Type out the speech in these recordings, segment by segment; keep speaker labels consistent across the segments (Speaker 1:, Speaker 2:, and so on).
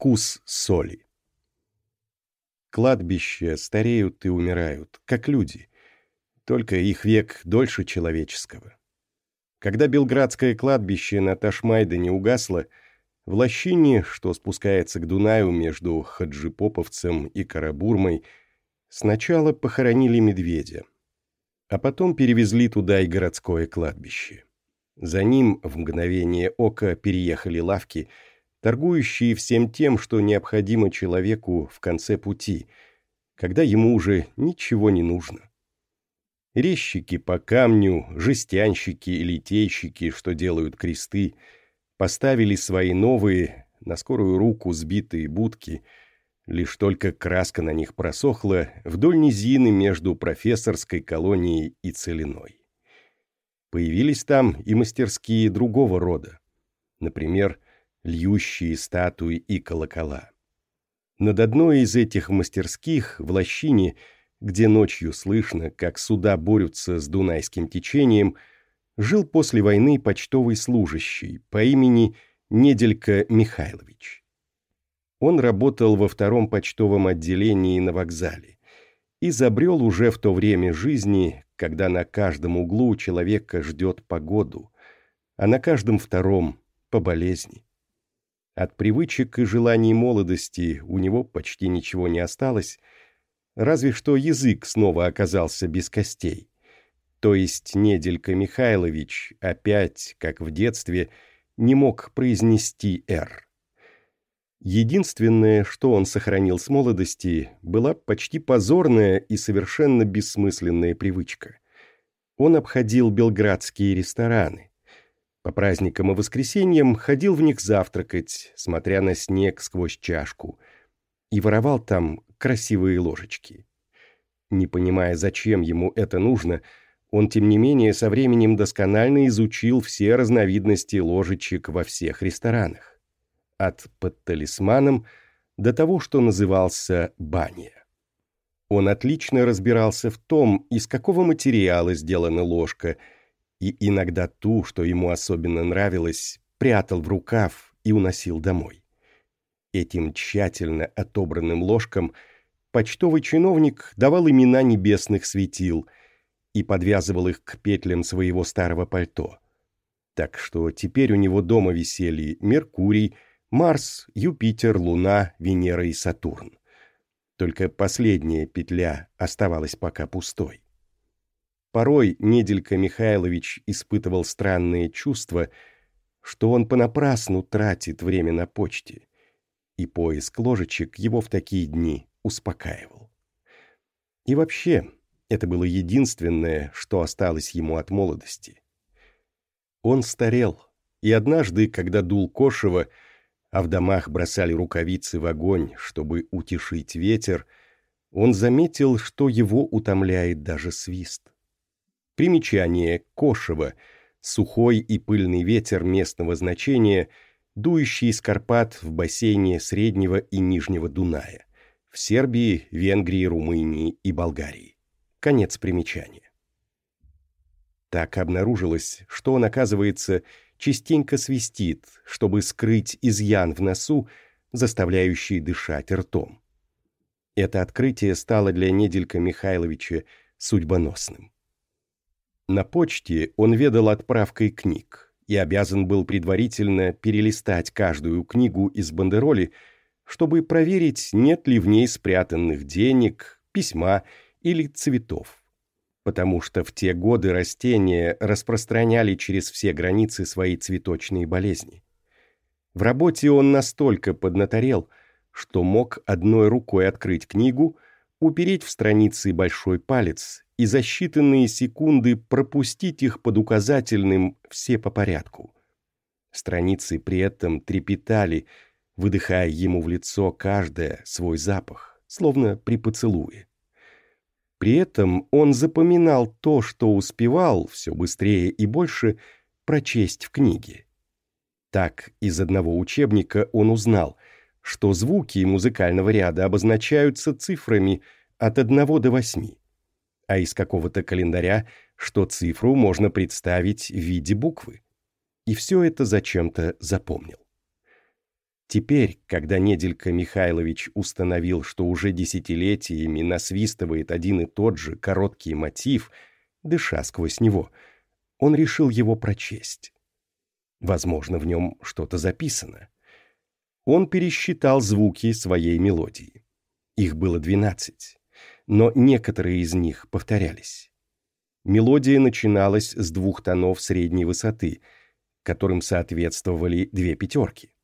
Speaker 1: Вкус соли. Кладбища стареют и умирают, как люди, только их век дольше человеческого. Когда Белградское кладбище на Ташмайдане угасло, в лощине, что спускается к Дунаю между Хаджипоповцем и Карабурмой, сначала похоронили медведя, а потом перевезли туда и городское кладбище. За ним в мгновение ока переехали лавки – торгующие всем тем, что необходимо человеку в конце пути, когда ему уже ничего не нужно. Резчики по камню, жестянщики и литейщики, что делают кресты, поставили свои новые, на скорую руку сбитые будки, лишь только краска на них просохла вдоль низины между профессорской колонией и целиной. Появились там и мастерские другого рода. Например, льющие статуи и колокола. Над одной из этих мастерских в лощине, где ночью слышно, как суда борются с дунайским течением, жил после войны почтовый служащий по имени Неделька Михайлович. Он работал во втором почтовом отделении на вокзале и забрел уже в то время жизни, когда на каждом углу человека ждет погоду, а на каждом втором – по болезни. От привычек и желаний молодости у него почти ничего не осталось, разве что язык снова оказался без костей. То есть Неделька Михайлович опять, как в детстве, не мог произнести «Р». Единственное, что он сохранил с молодости, была почти позорная и совершенно бессмысленная привычка. Он обходил белградские рестораны, по праздникам и воскресеньям ходил в них завтракать, смотря на снег сквозь чашку, и воровал там красивые ложечки. Не понимая, зачем ему это нужно, он, тем не менее, со временем досконально изучил все разновидности ложечек во всех ресторанах. От под талисманом до того, что назывался баня. Он отлично разбирался в том, из какого материала сделана ложка – и иногда ту, что ему особенно нравилось, прятал в рукав и уносил домой. Этим тщательно отобранным ложкам почтовый чиновник давал имена небесных светил и подвязывал их к петлям своего старого пальто. Так что теперь у него дома висели Меркурий, Марс, Юпитер, Луна, Венера и Сатурн. Только последняя петля оставалась пока пустой. Порой Неделька Михайлович испытывал странные чувства, что он понапрасну тратит время на почте, и поиск ложечек его в такие дни успокаивал. И вообще, это было единственное, что осталось ему от молодости. Он старел, и однажды, когда дул Кошева, а в домах бросали рукавицы в огонь, чтобы утешить ветер, он заметил, что его утомляет даже свист. Примечание Кошево. Сухой и пыльный ветер местного значения, дующий из Карпат в бассейне Среднего и Нижнего Дуная. В Сербии, Венгрии, Румынии и Болгарии. Конец примечания. Так обнаружилось, что он, оказывается, частенько свистит, чтобы скрыть изъян в носу, заставляющий дышать ртом. Это открытие стало для Неделька Михайловича судьбоносным. На почте он ведал отправкой книг и обязан был предварительно перелистать каждую книгу из бандероли, чтобы проверить, нет ли в ней спрятанных денег, письма или цветов. Потому что в те годы растения распространяли через все границы свои цветочные болезни. В работе он настолько поднаторел, что мог одной рукой открыть книгу, упереть в страницы большой палец и за считанные секунды пропустить их под указательным все по порядку. Страницы при этом трепетали, выдыхая ему в лицо каждое свой запах, словно при поцелуе. При этом он запоминал то, что успевал все быстрее и больше прочесть в книге. Так из одного учебника он узнал, что звуки музыкального ряда обозначаются цифрами от 1 до 8 а из какого-то календаря, что цифру можно представить в виде буквы. И все это зачем-то запомнил. Теперь, когда Неделька Михайлович установил, что уже десятилетиями насвистывает один и тот же короткий мотив, дыша сквозь него, он решил его прочесть. Возможно, в нем что-то записано. Он пересчитал звуки своей мелодии. Их было двенадцать, но некоторые из них повторялись. Мелодия начиналась с двух тонов средней высоты, которым соответствовали две пятерки.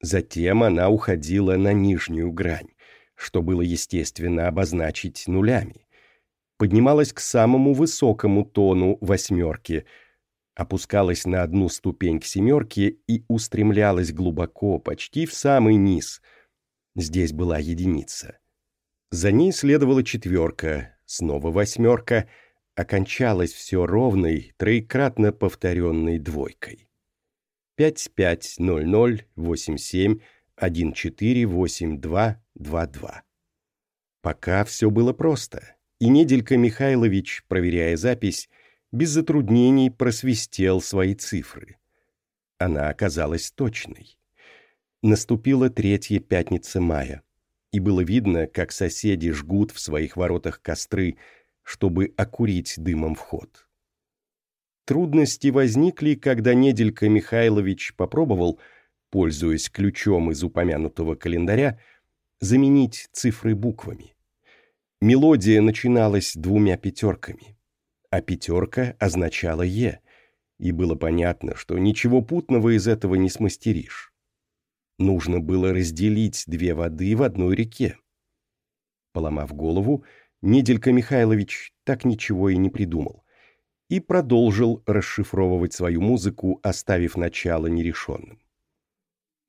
Speaker 1: Затем она уходила на нижнюю грань, что было естественно обозначить нулями. Поднималась к самому высокому тону восьмерки, опускалась на одну ступень к семерке и устремлялась глубоко, почти в самый низ. Здесь была единица. За ней следовала четверка, снова восьмерка, окончалось все ровной, троекратно повторенной двойкой. 550087148222. Пока все было просто, и Неделька Михайлович, проверяя запись, без затруднений просвистел свои цифры. Она оказалась точной. Наступила третья пятница мая, и было видно, как соседи жгут в своих воротах костры, чтобы окурить дымом вход. Трудности возникли, когда Неделька Михайлович попробовал, пользуясь ключом из упомянутого календаря, заменить цифры буквами. Мелодия начиналась двумя пятерками, а пятерка означала «е», и было понятно, что ничего путного из этого не смастеришь. Нужно было разделить две воды в одной реке. Поломав голову, Неделька Михайлович так ничего и не придумал и продолжил расшифровывать свою музыку, оставив начало нерешенным.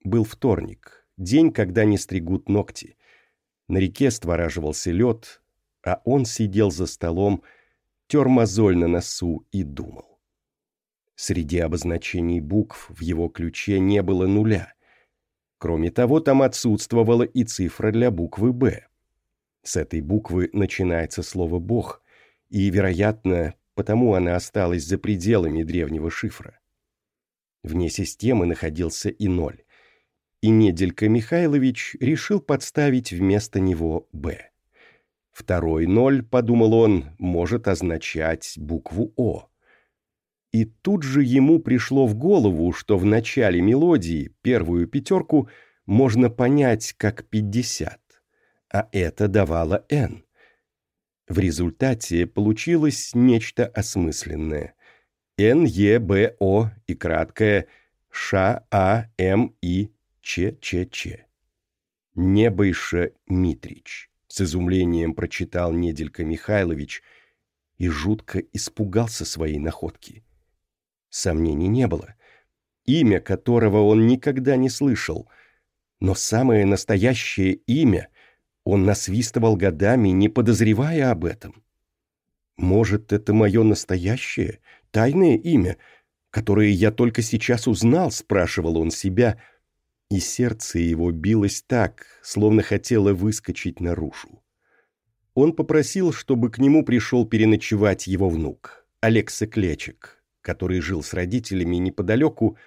Speaker 1: Был вторник, день, когда не стригут ногти. На реке створаживался лед, а он сидел за столом, тер мозоль на носу и думал. Среди обозначений букв в его ключе не было нуля. Кроме того, там отсутствовала и цифра для буквы «Б». С этой буквы начинается слово «Бог», и, вероятно, потому она осталась за пределами древнего шифра. Вне системы находился и ноль. И Неделька Михайлович решил подставить вместо него «Б». Второй ноль, подумал он, может означать букву «О». И тут же ему пришло в голову, что в начале мелодии первую пятерку можно понять как пятьдесят, а это давало «Н». В результате получилось нечто осмысленное. Н-Е-Б-О и краткое Ш-А-М-И-Ч-Ч-Ч. Небойша Митрич, с изумлением прочитал Неделька Михайлович и жутко испугался своей находки. Сомнений не было. Имя которого он никогда не слышал, но самое настоящее имя — он насвистывал годами, не подозревая об этом. Может, это мое настоящее, тайное имя, которое я только сейчас узнал, спрашивал он себя, и сердце его билось так, словно хотело выскочить наружу. Он попросил, чтобы к нему пришел переночевать его внук, Олег Сыклечек, который жил с родителями неподалеку,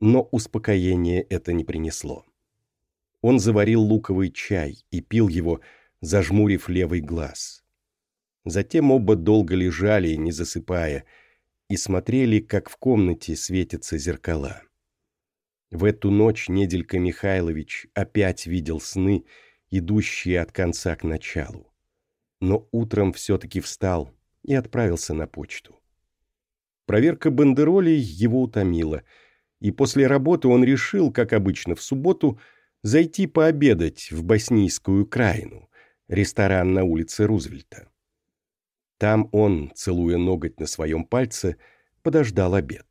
Speaker 1: но успокоение это не принесло. Он заварил луковый чай и пил его, зажмурив левый глаз. Затем оба долго лежали, не засыпая, и смотрели, как в комнате светятся зеркала. В эту ночь Неделька Михайлович опять видел сны, идущие от конца к началу. Но утром все-таки встал и отправился на почту. Проверка бандеролей его утомила, и после работы он решил, как обычно в субботу, зайти пообедать в Боснийскую краину, ресторан на улице Рузвельта. Там он, целуя ноготь на своем пальце, подождал обед.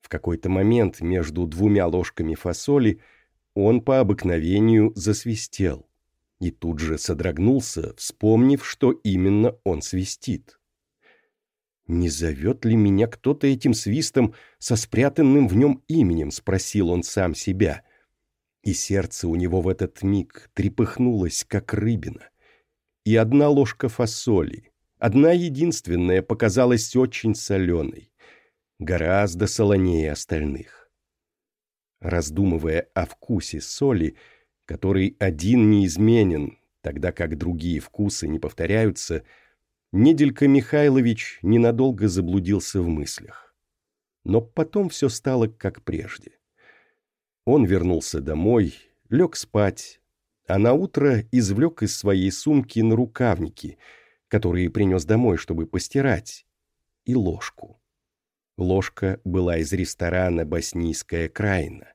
Speaker 1: В какой-то момент между двумя ложками фасоли он по обыкновению засвистел и тут же содрогнулся, вспомнив, что именно он свистит. «Не зовет ли меня кто-то этим свистом со спрятанным в нем именем?» — спросил он сам себя — и сердце у него в этот миг трепыхнулось, как рыбина. И одна ложка фасоли, одна единственная, показалась очень соленой, гораздо солонее остальных. раздумывая о вкусе соли, который один неизменен, тогда как другие вкусы не повторяются, Неделька Михайлович ненадолго заблудился в мыслях. Но потом все стало как прежде. Он вернулся домой, лег спать, а на утро извлек из своей сумки нарукавники, которые принес домой, чтобы постирать, и ложку. Ложка была из ресторана «Боснийская краина».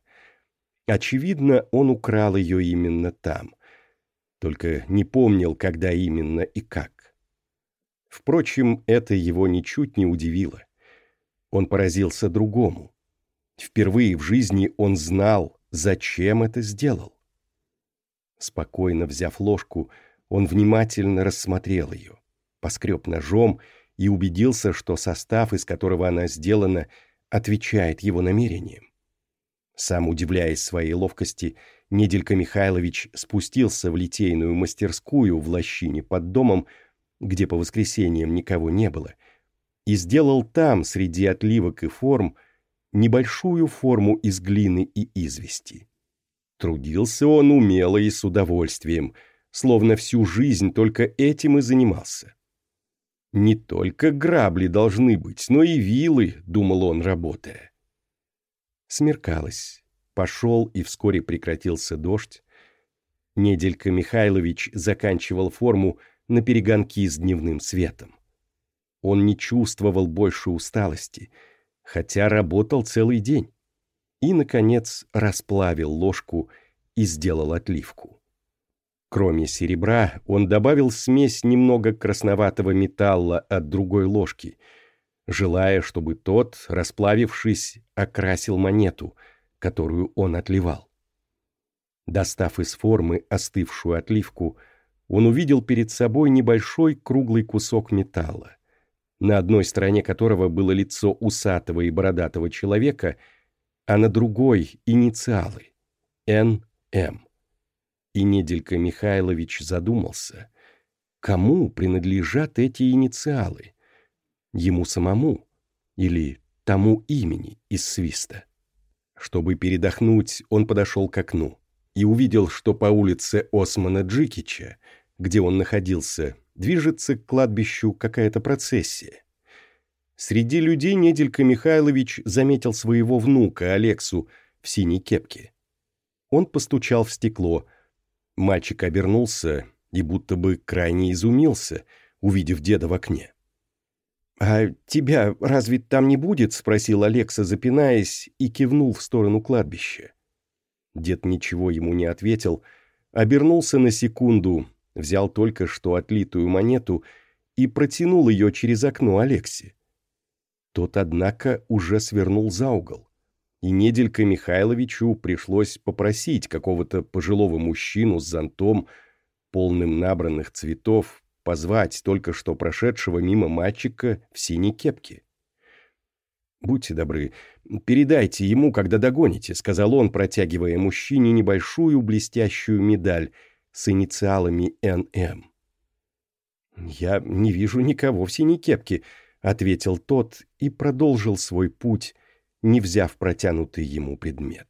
Speaker 1: Очевидно, он украл ее именно там. Только не помнил, когда именно и как. Впрочем, это его ничуть не удивило. Он поразился другому. Впервые в жизни он знал, зачем это сделал. Спокойно взяв ложку, он внимательно рассмотрел ее, поскреб ножом и убедился, что состав, из которого она сделана, отвечает его намерениям. Сам удивляясь своей ловкости, Неделька Михайлович спустился в литейную мастерскую в лощине под домом, где по воскресеньям никого не было, и сделал там, среди отливок и форм, небольшую форму из глины и извести. Трудился он умело и с удовольствием, словно всю жизнь только этим и занимался. Не только грабли должны быть, но и вилы, думал он, работая. Смеркалось. Пошел и вскоре прекратился дождь. Неделька Михайлович заканчивал форму на перегонки с дневным светом. Он не чувствовал больше усталости, хотя работал целый день. И, наконец, расплавил ложку и сделал отливку. Кроме серебра, он добавил смесь немного красноватого металла от другой ложки, желая, чтобы тот, расплавившись, окрасил монету, которую он отливал. Достав из формы остывшую отливку, он увидел перед собой небольшой круглый кусок металла, на одной стороне которого было лицо усатого и бородатого человека, а на другой — инициалы — Н.М. И Неделька Михайлович задумался, кому принадлежат эти инициалы? Ему самому или тому имени из свиста? Чтобы передохнуть, он подошел к окну и увидел, что по улице Османа Джикича, где он находился, движется к кладбищу какая-то процессия. Среди людей Неделька Михайлович заметил своего внука Алексу в синей кепке. Он постучал в стекло. Мальчик обернулся и будто бы крайне изумился, увидев деда в окне. «А тебя разве там не будет?» — спросил Алекса, запинаясь, и кивнул в сторону кладбища. Дед ничего ему не ответил, обернулся на секунду, взял только что отлитую монету и протянул ее через окно Алексе. Тот, однако, уже свернул за угол, и Неделька Михайловичу пришлось попросить какого-то пожилого мужчину с зонтом, полным набранных цветов, позвать только что прошедшего мимо мальчика в синей кепке. «Будьте добры, передайте ему, когда догоните», — сказал он, протягивая мужчине небольшую блестящую медаль с инициалами «НМ». «Я не вижу никого в синей кепке», — ответил тот и продолжил свой путь, не взяв протянутый ему предмет.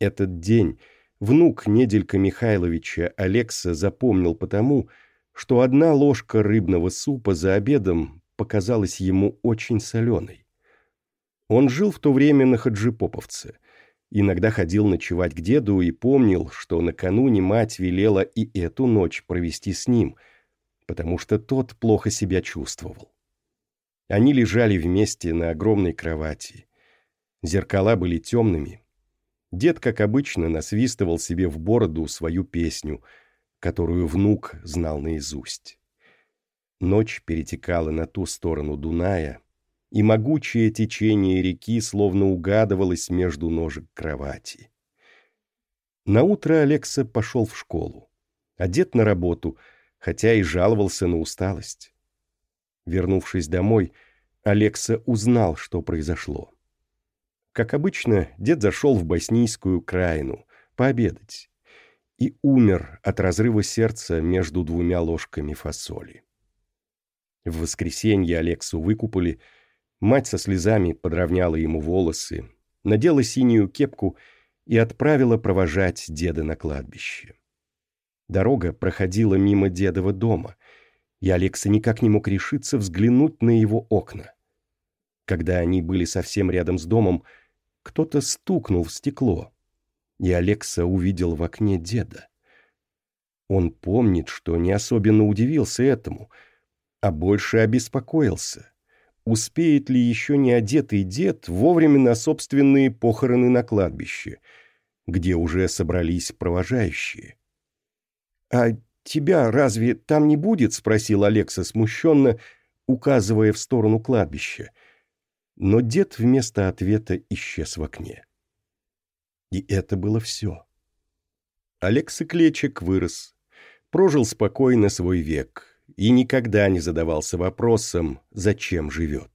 Speaker 1: Этот день Внук Неделька Михайловича Алекса запомнил потому, что одна ложка рыбного супа за обедом показалась ему очень соленой. Он жил в то время на Хаджипоповце. Иногда ходил ночевать к деду и помнил, что накануне мать велела и эту ночь провести с ним, потому что тот плохо себя чувствовал. Они лежали вместе на огромной кровати. Зеркала были темными, Дед, как обычно, насвистывал себе в бороду свою песню, которую внук знал наизусть. Ночь перетекала на ту сторону Дуная, и могучее течение реки словно угадывалось между ножек кровати. Наутро Алекса пошел в школу, одет на работу, хотя и жаловался на усталость. Вернувшись домой, Алекса узнал, что произошло. Как обычно, дед зашел в боснийскую краину пообедать и умер от разрыва сердца между двумя ложками фасоли. В воскресенье Алексу выкупали, мать со слезами подровняла ему волосы, надела синюю кепку и отправила провожать деда на кладбище. Дорога проходила мимо дедова дома, и Алекса никак не мог решиться взглянуть на его окна. Когда они были совсем рядом с домом, кто-то стукнул в стекло, и Алекса увидел в окне деда. Он помнит, что не особенно удивился этому, а больше обеспокоился. Успеет ли еще не одетый дед вовремя на собственные похороны на кладбище, где уже собрались провожающие? «А тебя разве там не будет?» — спросил Алекса смущенно, указывая в сторону кладбища. Но дед вместо ответа исчез в окне. И это было все. Алекса Клечек вырос, прожил спокойно свой век и никогда не задавался вопросом, зачем живет.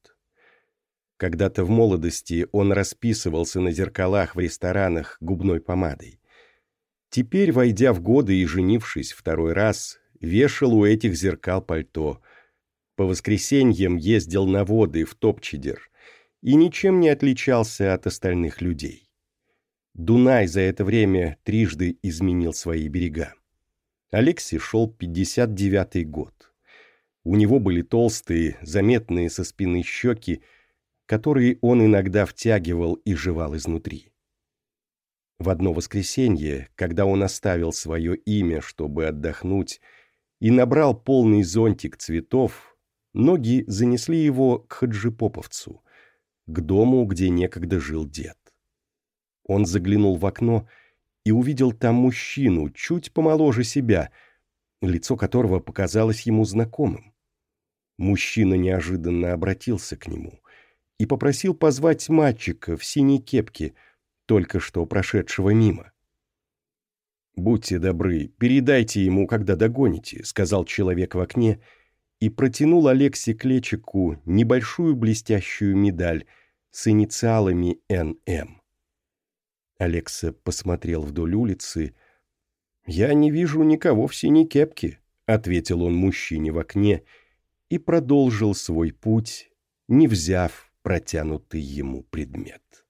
Speaker 1: Когда-то в молодости он расписывался на зеркалах в ресторанах губной помадой. Теперь, войдя в годы и женившись второй раз, вешал у этих зеркал пальто. По воскресеньям ездил на воды в Топчедер и ничем не отличался от остальных людей. Дунай за это время трижды изменил свои берега. Алекси шел 59-й год. У него были толстые, заметные со спины щеки, которые он иногда втягивал и жевал изнутри. В одно воскресенье, когда он оставил свое имя, чтобы отдохнуть, и набрал полный зонтик цветов, ноги занесли его к Хаджипоповцу, к дому, где некогда жил дед. Он заглянул в окно и увидел там мужчину, чуть помоложе себя, лицо которого показалось ему знакомым. Мужчина неожиданно обратился к нему и попросил позвать мальчика в синей кепке – только что прошедшего мимо. «Будьте добры, передайте ему, когда догоните», — сказал человек в окне и протянул Алексе Клечику небольшую блестящую медаль с инициалами «НМ». Алекса посмотрел вдоль улицы. «Я не вижу никого в синей кепке», — ответил он мужчине в окне и продолжил свой путь, не взяв протянутый ему предмет.